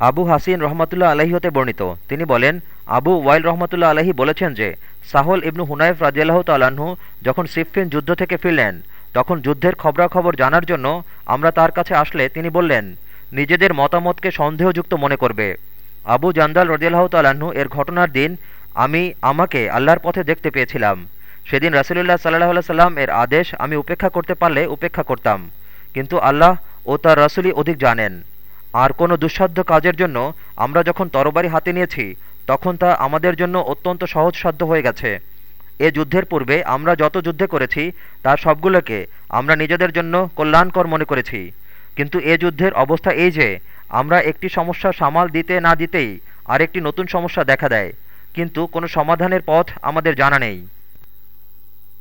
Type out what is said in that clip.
আবু হাসিন রহমতুল্লাহ আলহী হতে বর্ণিত। তিনি বলেন, আবু ওয়াইল রহমতুল্লাহ আলহী বলেছেন যে, সাহল ইবনু হুনাইফ রাজিয়াল্লাহ তাল্লাহ্ন যখন সিফিন যুদ্ধ থেকে ফিরলেন, তখন যুদ্ধের খবরাখবর জানার জন্য আমরা তার কাছে আসলে তিনি বললেন, নিজেদের মতামতকে সন্দেহযুক্ত মনে করবে। আবু জান্দাল রদিয়াল্লাহ তাল্লাহ্ন এর ঘটনার দিন আমি আমাকে আল্লাহর পথে দেখতে পেয়েছিলাম। সেদিন রাসুলুল্লাহ সাল্লাহ সাল্লাম এর আদেশ আমি উপেক্ষা করতে পারলে উপেক্ষা করতাম। কিন্তু আল্লাহ ও তার রাসুলই অধিক জানেন। আর কোনো দুঃসাধ্য কাজের জন্য আমরা যখন তরবারি হাতে নিয়েছি, তখন তা আমাদের জন্য অত্যন্ত সহজসাধ্য হয়ে গেছে। এ যুদ্ধের পূর্বে আমরা যত যুদ্ধে করেছি তার সবগুলোকে আমরা নিজেদের জন্য কল্যাণকর মনে করেছি। কিন্তু এ যুদ্ধের অবস্থা এই যে, আমরা একটি সমস্যা সামাল দিতে না দিতেই আরেকটি নতুন সমস্যা দেখা দেয়। কিন্তু কোনো সমাধানের পথ আমাদের জানা নেই।